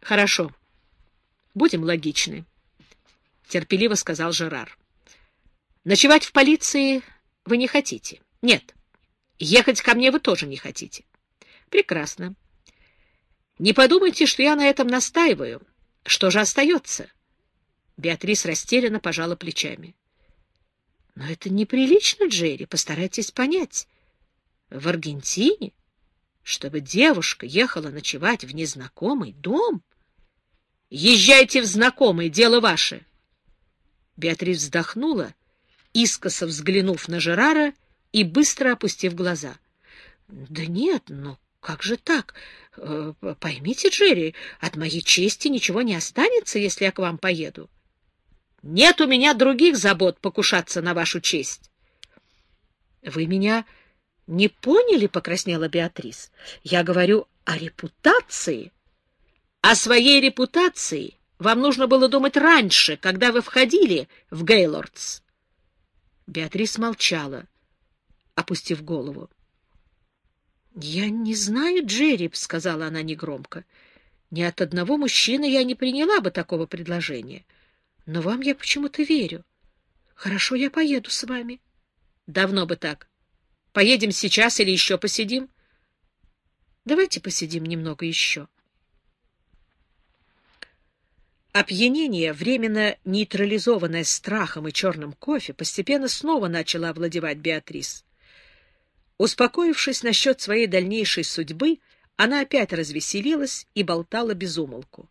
— Хорошо. Будем логичны, — терпеливо сказал Жерар. — Ночевать в полиции вы не хотите? — Нет. Ехать ко мне вы тоже не хотите. — Прекрасно. Не подумайте, что я на этом настаиваю. Что же остается? Беатрис растерянно пожала плечами. — Но это неприлично, Джерри, постарайтесь понять. В Аргентине, чтобы девушка ехала ночевать в незнакомый дом... Езжайте в знакомый, дело ваше. Беатрис вздохнула, искоса взглянув на Жерара и быстро опустив глаза. — Да нет, но как же так? Э, поймите, Джерри, от моей чести ничего не останется, если я к вам поеду. Нет у меня других забот покушаться на вашу честь. — Вы меня не поняли, — покраснела Беатрис. — Я говорю о репутации. — о своей репутации вам нужно было думать раньше, когда вы входили в Гейлордс. Беатрис молчала, опустив голову. — Я не знаю, Джерри, — сказала она негромко. — Ни от одного мужчины я не приняла бы такого предложения. Но вам я почему-то верю. Хорошо, я поеду с вами. — Давно бы так. Поедем сейчас или еще посидим? — Давайте посидим немного еще. — Опьянение, временно нейтрализованное страхом и черным кофе, постепенно снова начало овладевать Беатрис. Успокоившись насчет своей дальнейшей судьбы, она опять развеселилась и болтала без умолку.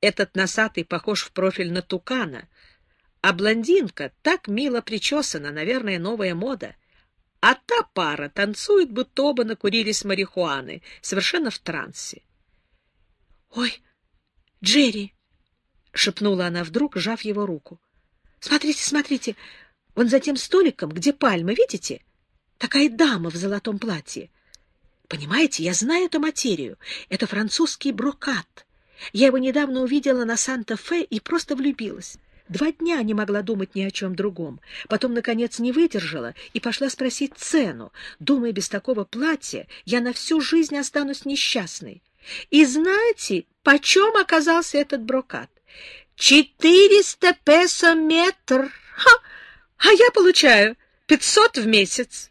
Этот носатый похож в профиль на тукана, а блондинка так мило причесана, наверное, новая мода. А та пара танцует, будто оба накурились марихуаны, совершенно в трансе. — Ой, Джерри! — шепнула она вдруг, сжав его руку. — Смотрите, смотрите, вон за тем столиком, где пальмы, видите? Такая дама в золотом платье. Понимаете, я знаю эту материю. Это французский брокат. Я его недавно увидела на Санта-Фе и просто влюбилась. Два дня не могла думать ни о чем другом. Потом, наконец, не выдержала и пошла спросить цену. Думая, без такого платья я на всю жизнь останусь несчастной. И знаете, почем оказался этот брокат? Четыреста песо метр. Ха! А я получаю пятьсот в месяц.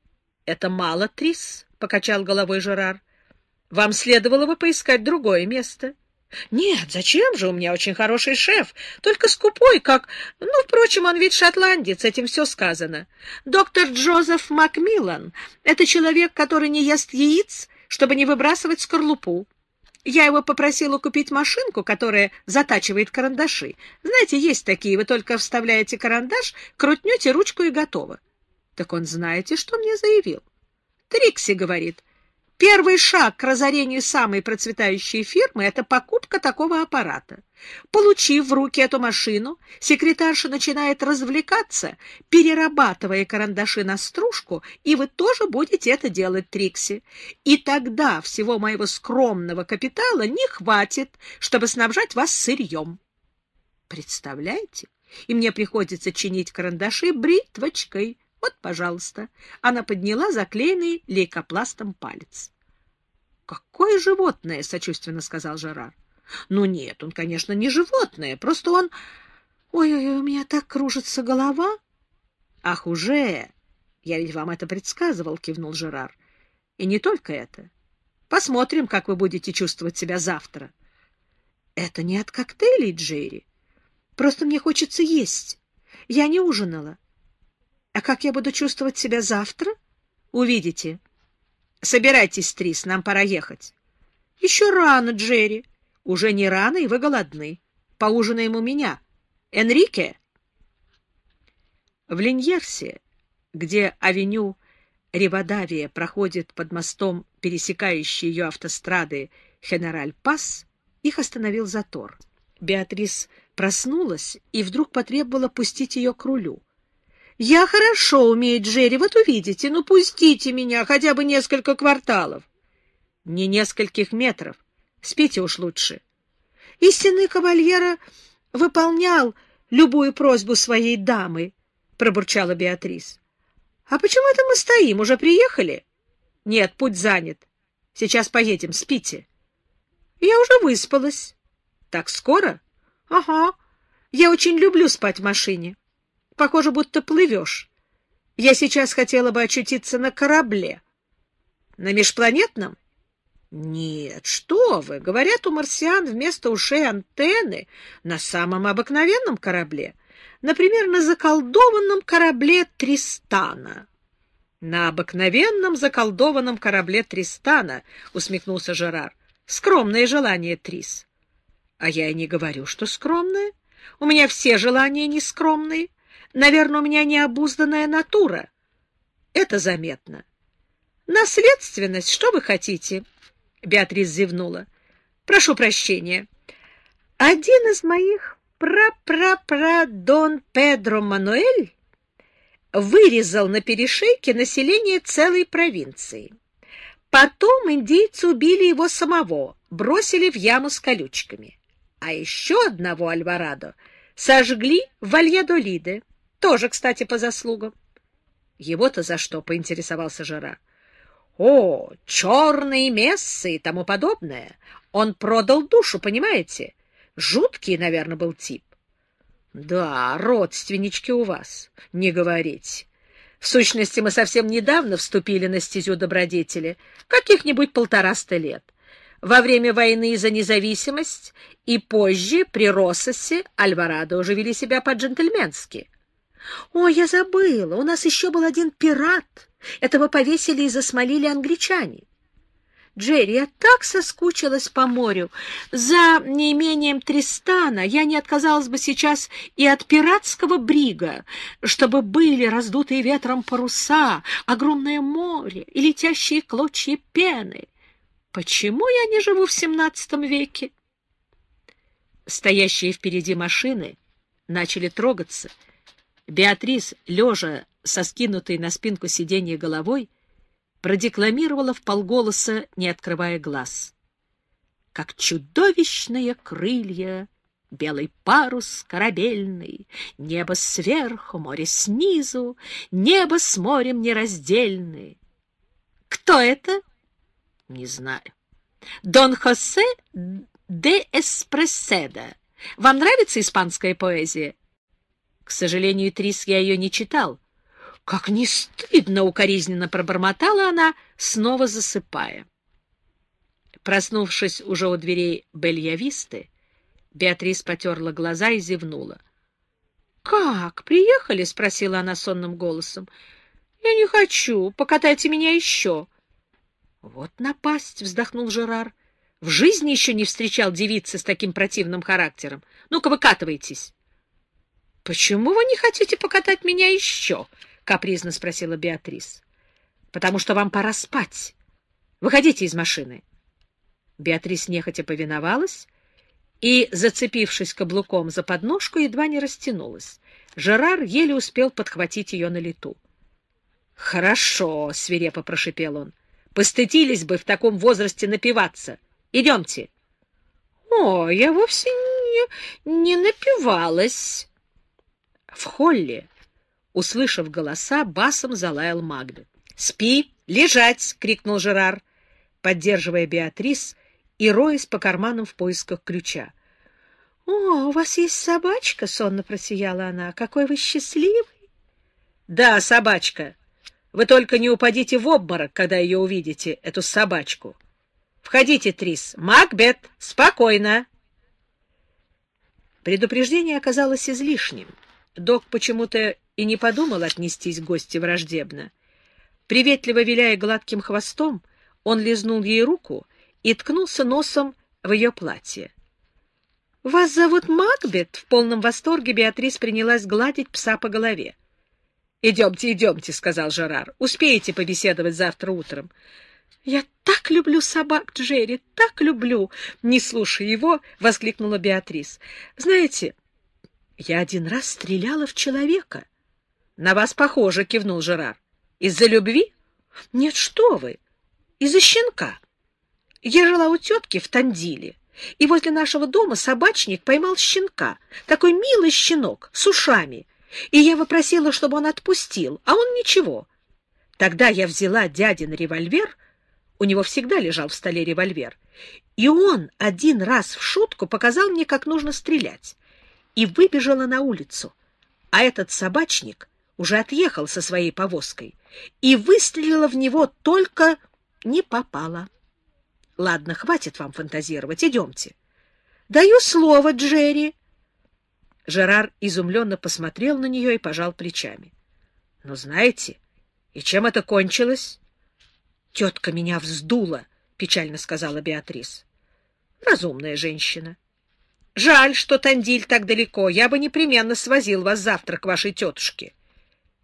— Это мало, Трис, — покачал головой Жерар. — Вам следовало бы поискать другое место. — Нет, зачем же? У меня очень хороший шеф, только скупой, как... Ну, впрочем, он ведь шотландец, этим все сказано. Доктор Джозеф Макмиллан — это человек, который не ест яиц, чтобы не выбрасывать скорлупу. Я его попросила купить машинку, которая затачивает карандаши. Знаете, есть такие, вы только вставляете карандаш, крутнете ручку и готово. Так он знаете, что мне заявил? Трикси говорит, Первый шаг к разорению самой процветающей фирмы — это покупка такого аппарата. Получив в руки эту машину, секретарша начинает развлекаться, перерабатывая карандаши на стружку, и вы тоже будете это делать, Трикси. И тогда всего моего скромного капитала не хватит, чтобы снабжать вас сырьем. Представляете? И мне приходится чинить карандаши бритвочкой. Вот, пожалуйста. Она подняла заклеенный лейкопластом палец. «Какое животное?» — сочувственно сказал Жерар. «Ну нет, он, конечно, не животное, просто он... Ой-ой, у меня так кружится голова!» «Ах, уже! Я ведь вам это предсказывал», — кивнул Жерар. «И не только это. Посмотрим, как вы будете чувствовать себя завтра». «Это не от коктейлей, Джерри. Просто мне хочется есть. Я не ужинала. А как я буду чувствовать себя завтра? Увидите. Собирайтесь, Трис, нам пора ехать. Еще рано, Джерри. Уже не рано, и вы голодны. Поужинаем у меня. Энрике? В Линьерсе, где авеню Ривадавия проходит под мостом, пересекающий ее автострады Хенераль-Пас, их остановил затор. Беатрис проснулась и вдруг потребовала пустить ее к рулю. Я хорошо умею, Джерри, увидите. Ну, пустите меня хотя бы несколько кварталов. Не нескольких метров. Спите уж лучше. Истинный кавальера выполнял любую просьбу своей дамы, пробурчала Беатрис. А почему это мы стоим? Уже приехали? Нет, путь занят. Сейчас поедем, спите. Я уже выспалась. Так скоро? Ага. Я очень люблю спать в машине. Похоже, будто плывешь. Я сейчас хотела бы очутиться на корабле. На межпланетном? Нет, что вы. Говорят, у марсиан вместо ушей антенны на самом обыкновенном корабле. Например, на заколдованном корабле Тристана. На обыкновенном заколдованном корабле Тристана, усмехнулся Жерар. Скромное желание, Трис. А я и не говорю, что скромное. У меня все желания нескромные. Наверное, у меня необузданная натура. Это заметно. Наследственность, что вы хотите? Беатрис зевнула. Прошу прощения. Один из моих пра-пра-пра Дон Педро Мануэль вырезал на перешейке население целой провинции. Потом индейцы убили его самого, бросили в яму с колючками. А еще одного Альварадо сожгли в Вальядолиде, тоже, кстати, по заслугам. Его-то за что, поинтересовался Жара. О, черные мессы и тому подобное. Он продал душу, понимаете? Жуткий, наверное, был тип. Да, родственнички у вас, не говорите. В сущности, мы совсем недавно вступили на стезю добродетели, каких-нибудь полтораста лет. Во время войны за независимость и позже при Россосе Альварадо уже вели себя по-джентльменски. О, я забыла, у нас еще был один пират. Этого повесили и засмолили англичане. Джерри, я так соскучилась по морю. За неимением Тристана я не отказалась бы сейчас и от пиратского брига, чтобы были раздутые ветром паруса, огромное море и летящие клочья пены. Почему я не живу в семнадцатом веке? Стоящие впереди машины начали трогаться. Беатрис, лежа со скинутой на спинку сиденья головой, продекламировала в полголоса, не открывая глаз. Как чудовищные крылья, белый парус корабельный, небо сверху, море снизу, небо с морем нераздельны. Кто это? Не знаю. Дон Хосе де Эспреседа. Вам нравится испанская поэзия? К сожалению, Трис, я ее не читал. Как не стыдно, укоризненно пробормотала она, снова засыпая. Проснувшись уже у дверей Бельявисты, Беатрис потерла глаза и зевнула. — Как, приехали? — спросила она сонным голосом. — Я не хочу, покатайте меня еще. — Вот напасть! — вздохнул Жерар. — В жизни еще не встречал девицы с таким противным характером. Ну-ка, выкатывайтесь. — Почему вы не хотите покатать меня еще? —— капризно спросила Беатрис. — Потому что вам пора спать. Выходите из машины. Беатрис нехотя повиновалась и, зацепившись каблуком за подножку, едва не растянулась. Жерар еле успел подхватить ее на лету. — Хорошо, — свирепо прошипел он. — Постыдились бы в таком возрасте напиваться. Идемте. — О, я вовсе не, не напивалась. В холле Услышав голоса, басом залаял Магда. «Спи! Лежать!» — крикнул Жерар, поддерживая Беатрис и роясь по карманам в поисках ключа. «О, у вас есть собачка?» — сонно просияла она. «Какой вы счастливый!» «Да, собачка. Вы только не упадите в обморок, когда ее увидите, эту собачку. Входите, Трис. Макбет, спокойно!» Предупреждение оказалось излишним. Док почему-то и не подумал отнестись к гости враждебно. Приветливо виляя гладким хвостом, он лизнул ей руку и ткнулся носом в ее платье. — Вас зовут Макбет? — в полном восторге Беатрис принялась гладить пса по голове. — Идемте, идемте, — сказал Жерар. — Успеете побеседовать завтра утром. — Я так люблю собак, Джерри, так люблю! — не слушая его, — воскликнула Беатрис. — Знаете, я один раз стреляла в человека. На вас похоже, кивнул Жерар. Из-за любви? Нет, что вы? Из-за щенка. Я жила у тетки в Тандиле, и возле нашего дома собачник поймал щенка, такой милый щенок, с ушами, и я попросила, чтобы он отпустил, а он ничего. Тогда я взяла дядин револьвер, У него всегда лежал в столе револьвер. И он один раз в шутку показал мне, как нужно стрелять. И выбежала на улицу. А этот собачник уже отъехал со своей повозкой и выстрелила в него, только не попала. Ладно, хватит вам фантазировать, идемте. Даю слово, Джерри. Жерар изумленно посмотрел на нее и пожал плечами. — Ну, знаете, и чем это кончилось? — Тетка меня вздула, — печально сказала Беатрис. — Разумная женщина. — Жаль, что Тандиль так далеко. Я бы непременно свозил вас завтра к вашей тетушке.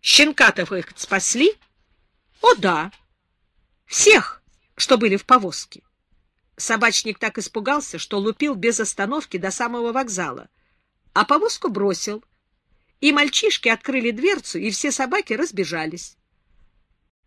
Щенка-то вы спасли? — О, да. Всех, что были в повозке. Собачник так испугался, что лупил без остановки до самого вокзала, а повозку бросил. И мальчишки открыли дверцу, и все собаки разбежались.